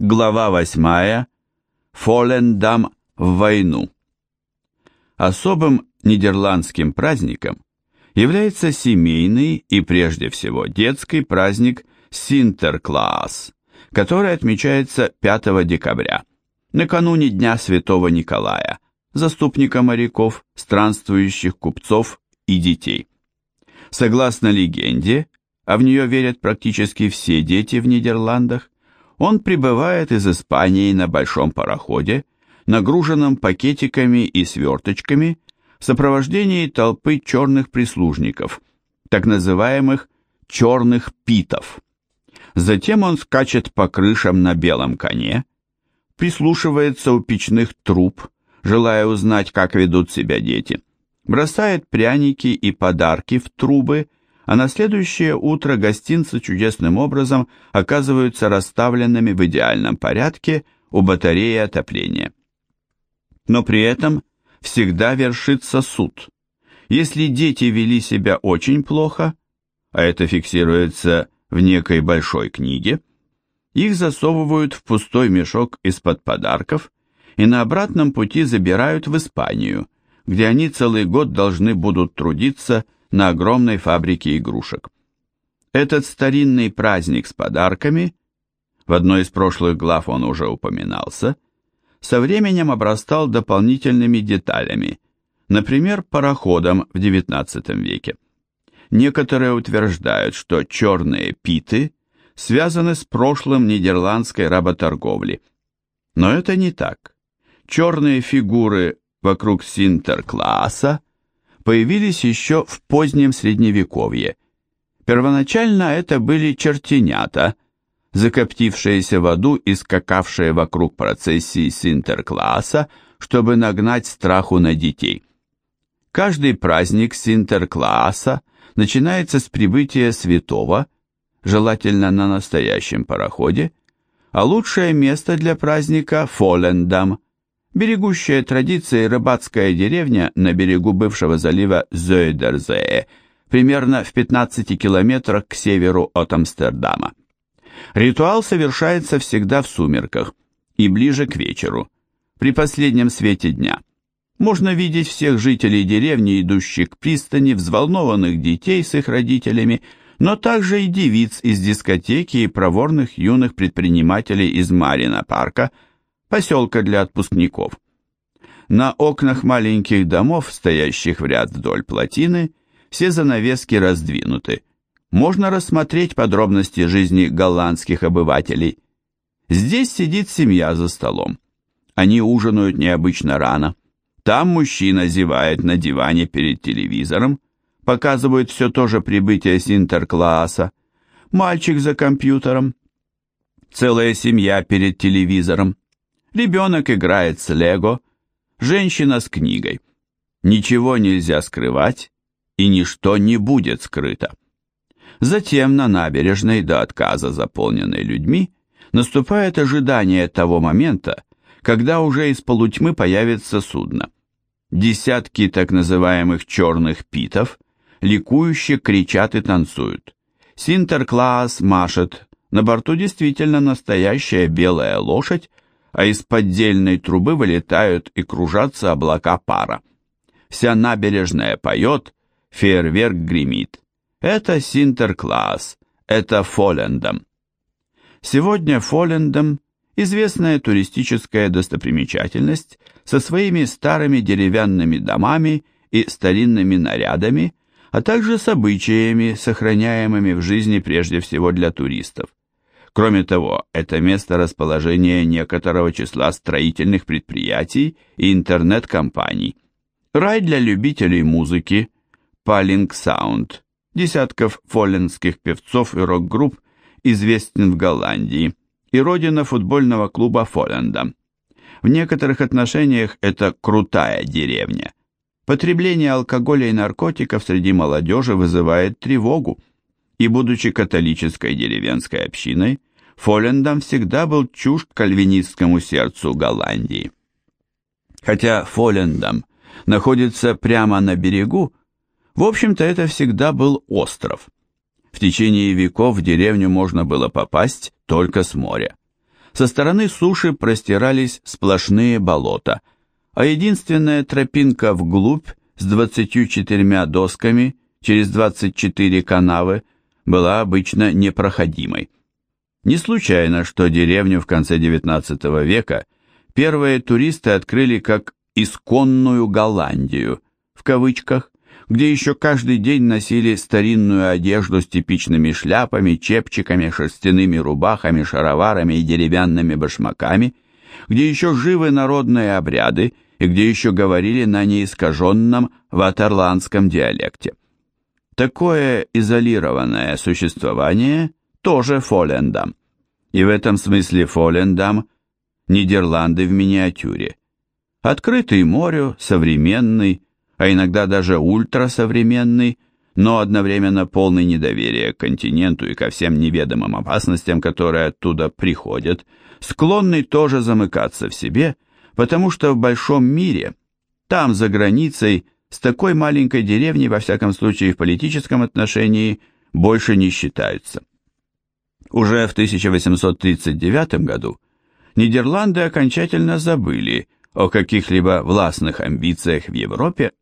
Глава 8. Фолендам в войну. Особым нидерландским праздником является семейный и прежде всего детский праздник Синтерклаас, который отмечается 5 декабря, накануне Дня Святого Николая, заступника моряков, странствующих купцов и детей. Согласно легенде, а в нее верят практически все дети в Нидерландах, он прибывает из Испании на большом пароходе, нагруженном пакетиками и сверточками, в сопровождении толпы черных прислужников, так называемых «черных питов». Затем он скачет по крышам на белом коне, прислушивается у печных труб, желая узнать, как ведут себя дети, бросает пряники и подарки в трубы а на следующее утро гостинцы чудесным образом оказываются расставленными в идеальном порядке у батареи отопления. Но при этом всегда вершится суд. Если дети вели себя очень плохо, а это фиксируется в некой большой книге, их засовывают в пустой мешок из-под подарков и на обратном пути забирают в Испанию, где они целый год должны будут трудиться на огромной фабрике игрушек. Этот старинный праздник с подарками, в одной из прошлых глав он уже упоминался, со временем обрастал дополнительными деталями, например, пароходом в XIX веке. Некоторые утверждают, что черные питы связаны с прошлым нидерландской работорговли. Но это не так. Черные фигуры вокруг Синтеркласса появились еще в позднем Средневековье. Первоначально это были чертенята, закоптившиеся в аду и скакавшие вокруг процессии Синтеркласса, чтобы нагнать страху на детей. Каждый праздник Синтеркласса начинается с прибытия святого, желательно на настоящем пароходе, а лучшее место для праздника – Фолендам – берегущая традиции рыбацкая деревня на берегу бывшего залива Зойдерзее, примерно в 15 километрах к северу от Амстердама. Ритуал совершается всегда в сумерках и ближе к вечеру, при последнем свете дня. Можно видеть всех жителей деревни, идущих к пристани, взволнованных детей с их родителями, но также и девиц из дискотеки и проворных юных предпринимателей из Марина парка – поселка для отпускников. На окнах маленьких домов, стоящих в ряд вдоль плотины, все занавески раздвинуты. Можно рассмотреть подробности жизни голландских обывателей. Здесь сидит семья за столом. Они ужинают необычно рано. Там мужчина зевает на диване перед телевизором, показывает все то же прибытие Синтеркласса. Мальчик за компьютером. Целая семья перед телевизором. Ребенок играет с лего, женщина с книгой. Ничего нельзя скрывать, и ничто не будет скрыто. Затем на набережной до отказа заполненной людьми наступает ожидание того момента, когда уже из полутьмы появится судно. Десятки так называемых черных питов ликующе кричат и танцуют. Синтеркласс машет, на борту действительно настоящая белая лошадь, а из поддельной трубы вылетают и кружатся облака пара. Вся набережная поет, фейерверк гремит. Это Синтеркласс, это Фолендом. Сегодня Фолендом – известная туристическая достопримечательность со своими старыми деревянными домами и старинными нарядами, а также с обычаями, сохраняемыми в жизни прежде всего для туристов. Кроме того, это место расположения некоторого числа строительных предприятий и интернет-компаний. Рай для любителей музыки, Палинг Саунд, десятков фоллендских певцов и рок-групп известен в Голландии, и родина футбольного клуба Фолленда. В некоторых отношениях это крутая деревня. Потребление алкоголя и наркотиков среди молодежи вызывает тревогу и, будучи католической деревенской общиной, Фолендам всегда был чужд кальвинистскому сердцу Голландии. Хотя Фолендам находится прямо на берегу, в общем-то это всегда был остров. В течение веков в деревню можно было попасть только с моря. Со стороны суши простирались сплошные болота, а единственная тропинка вглубь с 24 досками через 24 канавы была обычно непроходимой. Не случайно, что деревню в конце XIX века первые туристы открыли как «исконную Голландию», в кавычках, где еще каждый день носили старинную одежду с типичными шляпами, чепчиками, шерстяными рубахами, шароварами и деревянными башмаками, где еще живы народные обряды и где еще говорили на неискаженном ватерландском диалекте. Такое изолированное существование тоже Фолендам. И в этом смысле Фолендам – Нидерланды в миниатюре. Открытый морю, современный, а иногда даже ультрасовременный, но одновременно полный недоверия к континенту и ко всем неведомым опасностям, которые оттуда приходят, склонный тоже замыкаться в себе, потому что в большом мире, там, за границей, с такой маленькой деревней, во всяком случае в политическом отношении, больше не считаются. Уже в 1839 году Нидерланды окончательно забыли о каких-либо властных амбициях в Европе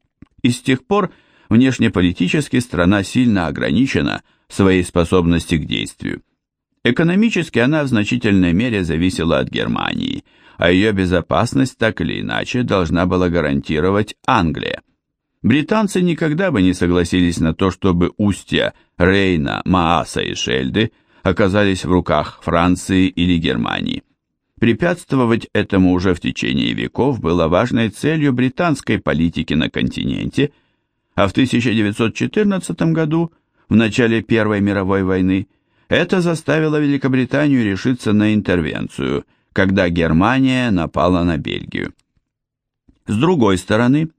и с тех пор внешнеполитически страна сильно ограничена в своей способности к действию. Экономически она в значительной мере зависела от Германии, а ее безопасность так или иначе должна была гарантировать Англия. Британцы никогда бы не согласились на то, чтобы устья Рейна, Мааса и Шельды оказались в руках Франции или Германии. Препятствовать этому уже в течение веков было важной целью британской политики на континенте, а в 1914 году, в начале Первой мировой войны, это заставило Великобританию решиться на интервенцию, когда Германия напала на Бельгию. С другой стороны,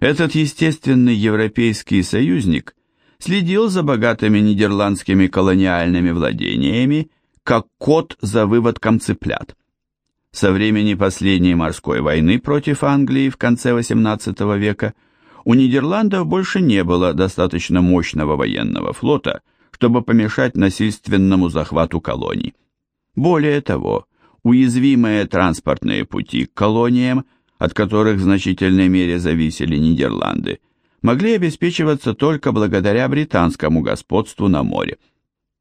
этот естественный европейский союзник следил за богатыми нидерландскими колониальными владениями, как кот за выводком цыплят. Со времени последней морской войны против Англии в конце XVIII века у Нидерландов больше не было достаточно мощного военного флота, чтобы помешать насильственному захвату колоний. Более того, уязвимые транспортные пути к колониям, от которых в значительной мере зависели Нидерланды, могли обеспечиваться только благодаря британскому господству на море.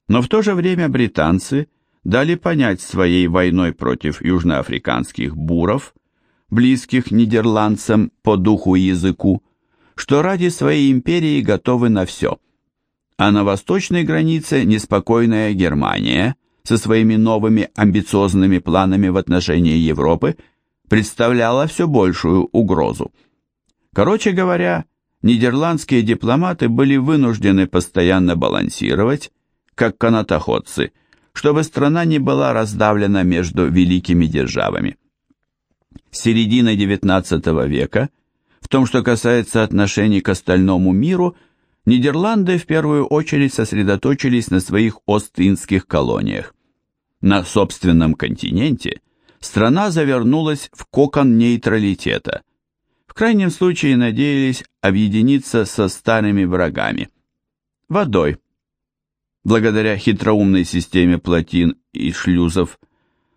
Но в то же время британцы – дали понять своей войной против южноафриканских буров, близких нидерландцам по духу и языку, что ради своей империи готовы на все. А на восточной границе неспокойная Германия со своими новыми амбициозными планами в отношении Европы представляла все большую угрозу. Короче говоря, нидерландские дипломаты были вынуждены постоянно балансировать, как канатоходцы – чтобы страна не была раздавлена между великими державами. С середины XIX века, в том, что касается отношений к остальному миру, Нидерланды в первую очередь сосредоточились на своих Ост-Индских колониях. На собственном континенте страна завернулась в кокон нейтралитета. Крайнем случае надеялись объединиться со старыми врагами. Водой, благодаря хитроумной системе плотин и шлюзов,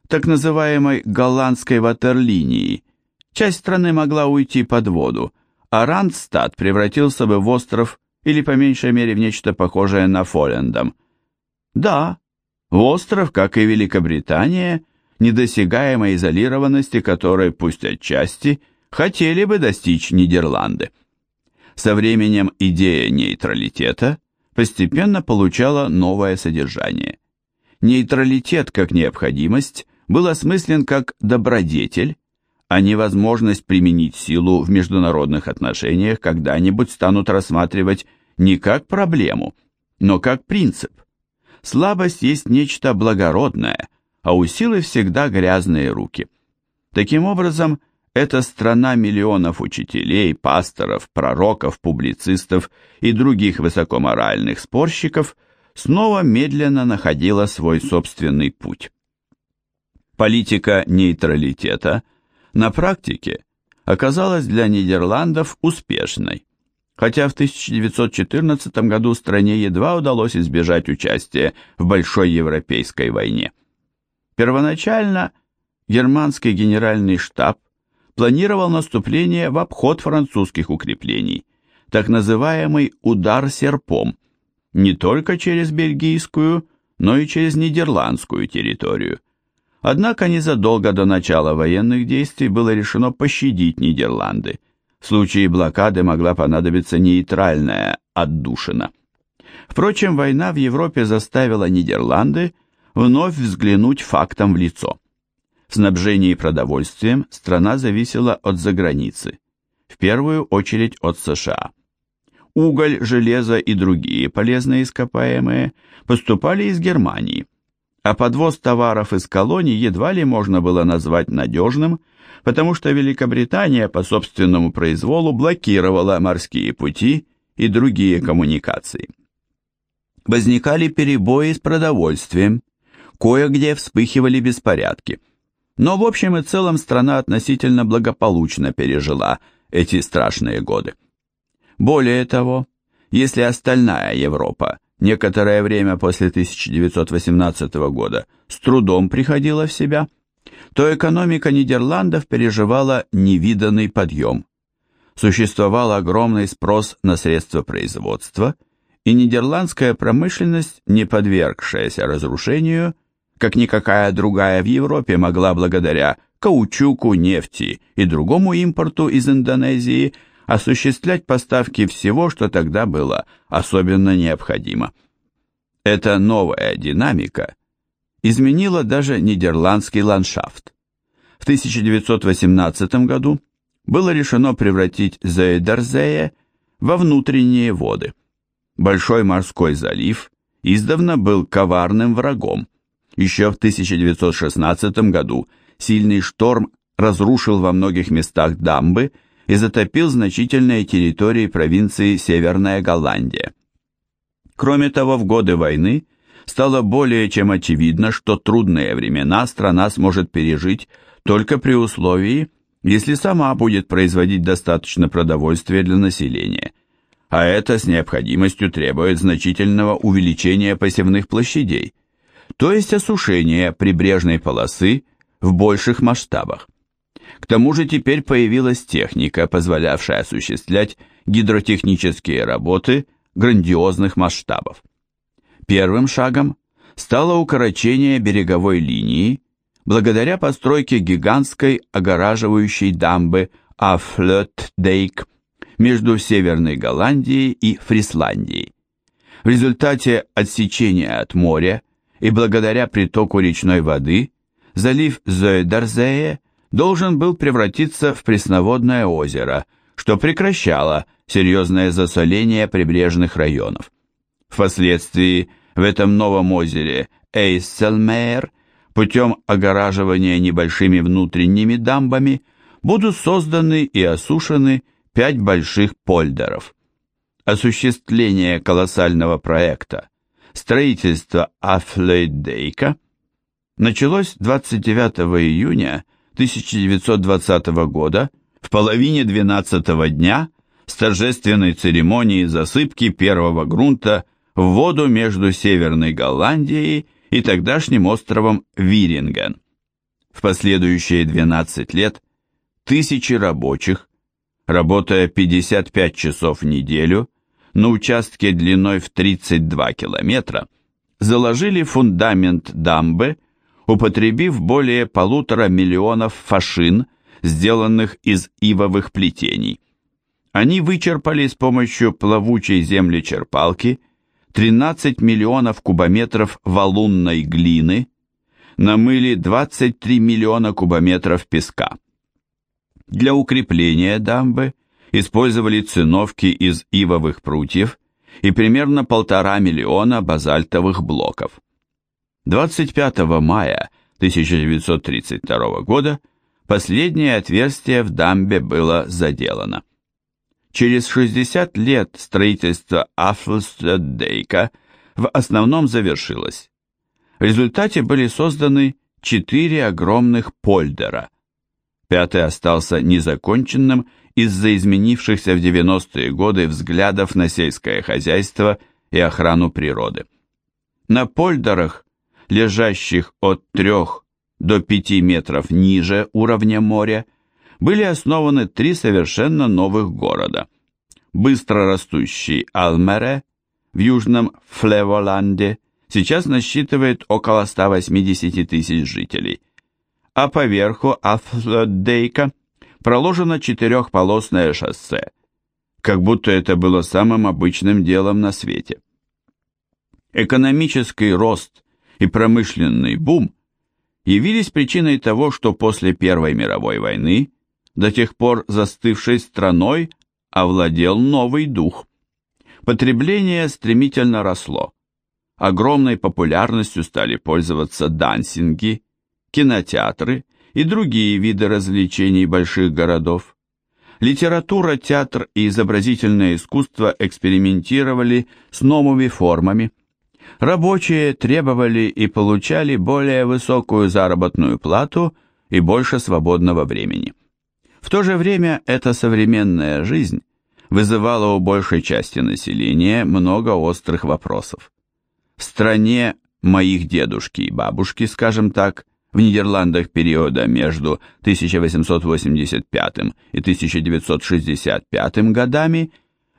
так называемой голландской ватерлинии, часть страны могла уйти под воду, а Рандстад превратился бы в остров или по меньшей мере в нечто похожее на Фолендам. Да, остров, как и Великобритания, недосягаемой изолированности которой, пусть отчасти, хотели бы достичь Нидерланды. Со временем идея нейтралитета постепенно получала новое содержание. Нейтралитет как необходимость был осмыслен как добродетель, а невозможность применить силу в международных отношениях когда-нибудь станут рассматривать не как проблему, но как принцип. Слабость есть нечто благородное, а у силы всегда грязные руки. Таким образом, эта страна миллионов учителей, пасторов, пророков, публицистов и других высокоморальных спорщиков снова медленно находила свой собственный путь. Политика нейтралитета на практике оказалась для Нидерландов успешной, хотя в 1914 году стране едва удалось избежать участия в Большой Европейской войне. Первоначально германский генеральный штаб планировал наступление в обход французских укреплений, так называемый удар серпом, не только через бельгийскую, но и через нидерландскую территорию. Однако незадолго до начала военных действий было решено пощадить Нидерланды. В случае блокады могла понадобиться нейтральная отдушина. Впрочем, война в Европе заставила Нидерланды вновь взглянуть фактом в лицо. Снабжении продовольствием страна зависела от заграницы, в первую очередь от США. Уголь, железо и другие полезные ископаемые поступали из Германии, а подвоз товаров из колоний едва ли можно было назвать надежным, потому что Великобритания по собственному произволу блокировала морские пути и другие коммуникации. Возникали перебои с продовольствием, кое-где вспыхивали беспорядки. Но в общем и целом страна относительно благополучно пережила эти страшные годы. Более того, если остальная Европа некоторое время после 1918 года с трудом приходила в себя, то экономика Нидерландов переживала невиданный подъем. Существовал огромный спрос на средства производства, и нидерландская промышленность, не подвергшаяся разрушению, как никакая другая в Европе могла благодаря каучуку, нефти и другому импорту из Индонезии – осуществлять поставки всего, что тогда было особенно необходимо. Эта новая динамика изменила даже нидерландский ландшафт. В 1918 году было решено превратить Зейдерзее во внутренние воды. Большой морской залив издавна был коварным врагом. Еще в 1916 году сильный шторм разрушил во многих местах дамбы и затопил значительные территории провинции Северная Голландия. Кроме того, в годы войны стало более чем очевидно, что трудные времена страна сможет пережить только при условии, если сама будет производить достаточно продовольствия для населения, а это с необходимостью требует значительного увеличения посевных площадей, то есть осушения прибрежной полосы в больших масштабах. К тому же теперь появилась техника, позволявшая осуществлять гидротехнические работы грандиозных масштабов. Первым шагом стало укорочение береговой линии благодаря постройке гигантской огораживающей дамбы Афлёт-Дейк между Северной Голландией и Фрисландией. В результате отсечения от моря и благодаря притоку речной воды залив Зойдарзее должен был превратиться в пресноводное озеро, что прекращало серьезное засоление прибрежных районов. Впоследствии в этом новом озере Эйсселмейр путем огораживания небольшими внутренними дамбами будут созданы и осушены пять больших польдеров. Осуществление колоссального проекта строительство Афлейдейка началось 29 июня 1920 года в половине 12 дня с торжественной церемонией засыпки первого грунта в воду между Северной Голландией и тогдашним островом Виринген. В последующие 12 лет тысячи рабочих, работая 55 часов в неделю на участке длиной в 32 километра, заложили фундамент дамбы – употребив более полутора миллионов фашин, сделанных из ивовых плетений. Они вычерпали с помощью плавучей землечерпалки 13 миллионов кубометров валунной глины, намыли 23 миллиона кубометров песка. Для укрепления дамбы использовали циновки из ивовых прутьев и примерно полтора миллиона базальтовых блоков. 25 мая 1932 года последнее отверстие в дамбе было заделано. Через 60 лет строительство Афлстеддейка в основном завершилось. В результате были созданы четыре огромных польдера. Пятый остался незаконченным из-за изменившихся в 90-е годы взглядов на сельское хозяйство и охрану природы. На польдерах лежащих от 3 до 5 метров ниже уровня моря, были основаны три совершенно новых города. Быстро растущий Алмере в южном Флеволанде сейчас насчитывает около 180 тысяч жителей, а поверху Афлодейка проложено четырехполосное шоссе, как будто это было самым обычным делом на свете. Экономический рост и промышленный бум явились причиной того, что после Первой мировой войны до тех пор застывшей страной овладел новый дух. Потребление стремительно росло. Огромной популярностью стали пользоваться дансинги, кинотеатры и другие виды развлечений больших городов. Литература, театр и изобразительное искусство экспериментировали с новыми формами. Рабочие требовали и получали более высокую заработную плату и больше свободного времени. В то же время эта современная жизнь вызывала у большей части населения много острых вопросов. В стране моих дедушки и бабушки, скажем так, в Нидерландах периода между 1885 и 1965 годами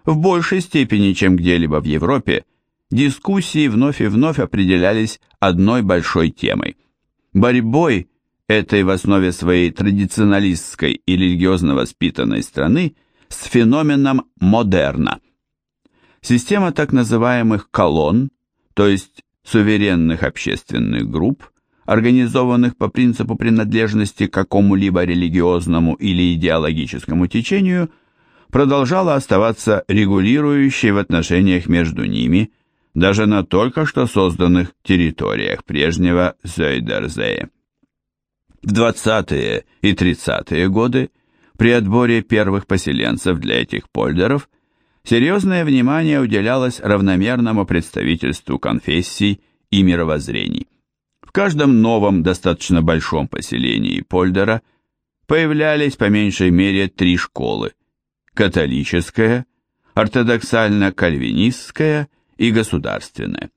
в большей степени, чем где-либо в Европе, дискуссии вновь и вновь определялись одной большой темой – борьбой этой в основе своей традиционалистской и религиозно воспитанной страны с феноменом модерна. Система так называемых колонн, то есть суверенных общественных групп, организованных по принципу принадлежности к какому-либо религиозному или идеологическому течению, продолжала оставаться регулирующей в отношениях между ними, даже на только что созданных территориях прежнего Зойдерзея. В 20-е и 30-е годы при отборе первых поселенцев для этих польдеров серьезное внимание уделялось равномерному представительству конфессий и мировоззрений. Каждом новом достаточно большом поселении польдера появлялись по меньшей мере три школы – католическая, ортодоксально-кальвинистская и государственная.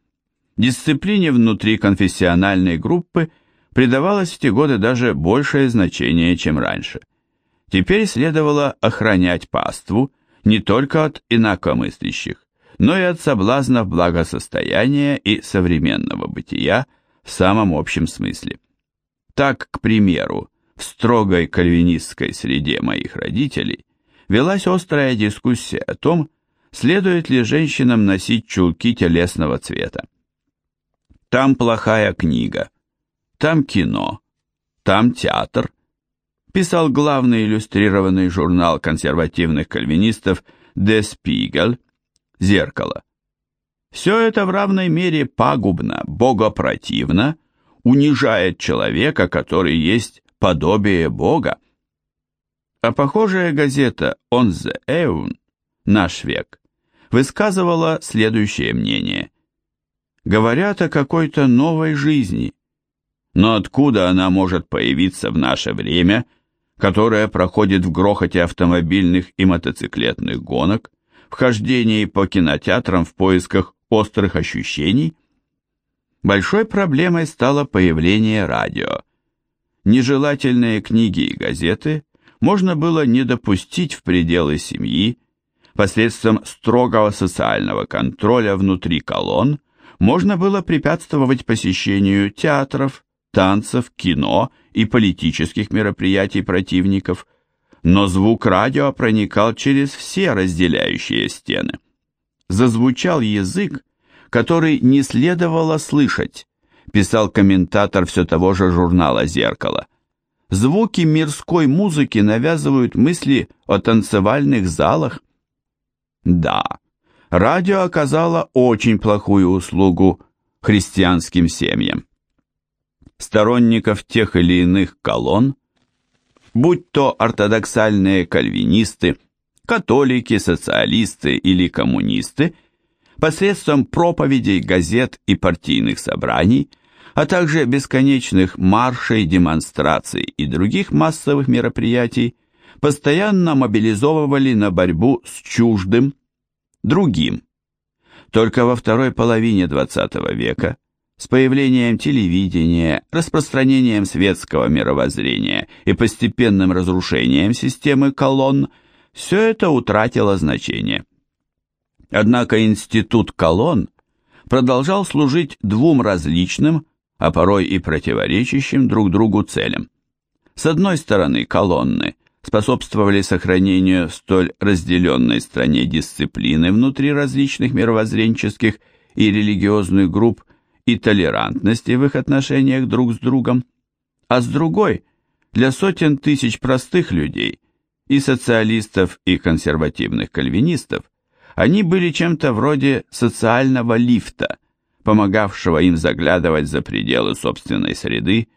Дисциплине внутри конфессиональной группы – придавалось в те годы даже большее значение, чем раньше. Теперь следовало охранять паству не только от инакомыслящих, но и от соблазнов благосостояния и современного бытия в самом общем смысле. Так, к примеру, в строгой кальвинистской среде моих родителей велась острая дискуссия о том, следует ли женщинам носить чулки телесного цвета. Там плохая книга, там кино, там театр. Писал главный иллюстрированный журнал консервативных кальвинистов «Der Spiegel» «Зеркало». Все это в равной мере пагубно, богопротивно, унижает человека, который есть подобие Бога. А похожая газета «On the Eun» «Наш век» высказывала следующее мнение. Говорят о какой-то новой жизни, но откуда она может появиться в наше время, которое проходит в грохоте автомобильных и мотоциклетных гонок, в хождении по кинотеатрам в поисках острых ощущений? Большой проблемой стало появление радио. Нежелательные книги и газеты можно было не допустить в пределы семьи, посредством строгого социального контроля внутри колонн можно было препятствовать посещению театров, танцев, кино и политических мероприятий противников, но звук радио проникал через все разделяющие стены. Зазвучал язык, который не следовало слышать, писал комментатор все того же журнала «Зеркало». Звуки мирской музыки навязывают мысли о танцевальных залах. Да, радио оказало очень плохую услугу христианским семьям сторонников тех или иных колонн, будь то ортодоксальные кальвинисты, католики, социалисты или коммунисты, посредством проповедей, газет и партийных собраний, а также бесконечных маршей, демонстраций и других массовых мероприятий, постоянно мобилизовывали на борьбу с чуждым, другим. Только во второй половине XX века С появлением телевидения, распространением светского мировоззрения и постепенным разрушением системы колонн все это утратило значение. Однако институт колонн продолжал служить двум различным, а порой и противоречащим друг другу целям. С одной стороны, колонны способствовали сохранению столь разделенной стране дисциплины внутри различных мировоззренческих и религиозных групп и толерантности в их отношениях друг с другом, а с другой – для сотен тысяч простых людей, и социалистов, и консервативных кальвинистов, они были чем-то вроде социального лифта, помогавшего им заглядывать за пределы собственной среды,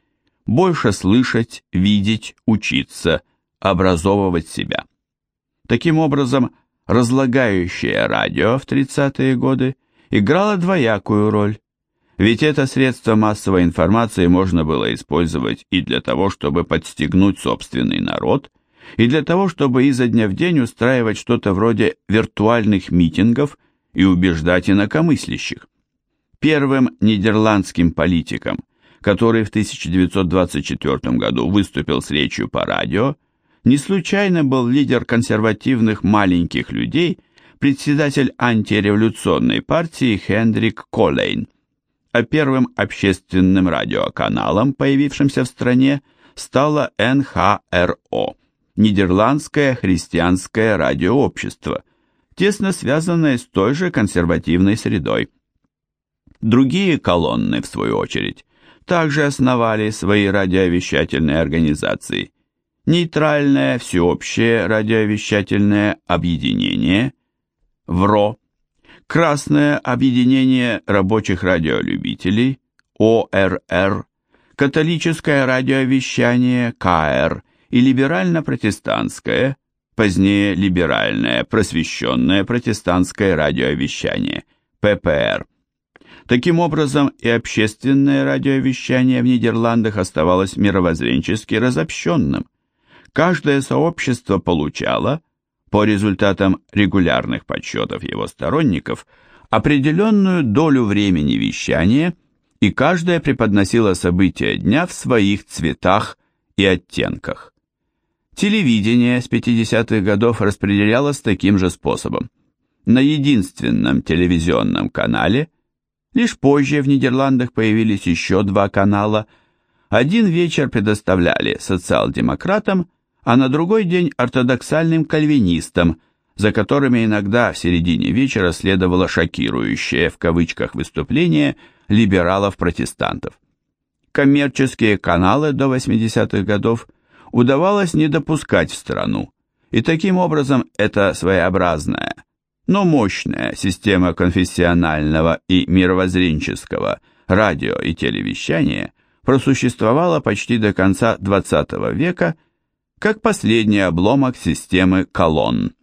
больше слышать, видеть, учиться, образовывать себя. Таким образом, разлагающее радио в 30-е годы играло двоякую роль, ведь это средство массовой информации можно было использовать и для того, чтобы подстегнуть собственный народ, и для того, чтобы изо дня в день устраивать что-то вроде виртуальных митингов и убеждать инакомыслящих. Первым нидерландским политиком, который в 1924 году выступил с речью по радио, не случайно был лидер консервативных маленьких людей, председатель антиреволюционной партии Хендрик Колейн. А первым общественным радиоканалом, появившимся в стране, стало НХРО. Нидерландское христианское радиообщество, тесно связанное с той же консервативной средой. Другие колонны, в свою очередь, также основали свои радиовещательные организации. Нейтральное всеобщее радиовещательное объединение, ВРО, Красное объединение рабочих радиолюбителей, ОРР, католическое радиовещание, КР и либерально-протестантское, позднее либеральное просвещенное протестантское радиовещание, ППР. Таким образом, и общественное радиовещание в Нидерландах оставалось мировоззренчески разобщенным. Каждое сообщество получало, по результатам регулярных подсчетов его сторонников, определенную долю времени вещания, и каждое преподносило события дня в своих цветах и оттенках. Телевидение с 50-х годов распределялось таким же способом. На единственном телевизионном канале, лишь позже в Нидерландах появились еще два канала, один вечер предоставляли социал-демократам, а на другой день ортодоксальным кальвинистам, за которыми иногда в середине вечера следовало шокирующее в кавычках выступление либералов-протестантов. Коммерческие каналы до 80-х годов – удавалось не допускать в страну, и таким образом эта своеобразная, но мощная система конфессионального и мировоззренческого радио и телевещания просуществовала почти до конца XX века как последний обломок системы колонн.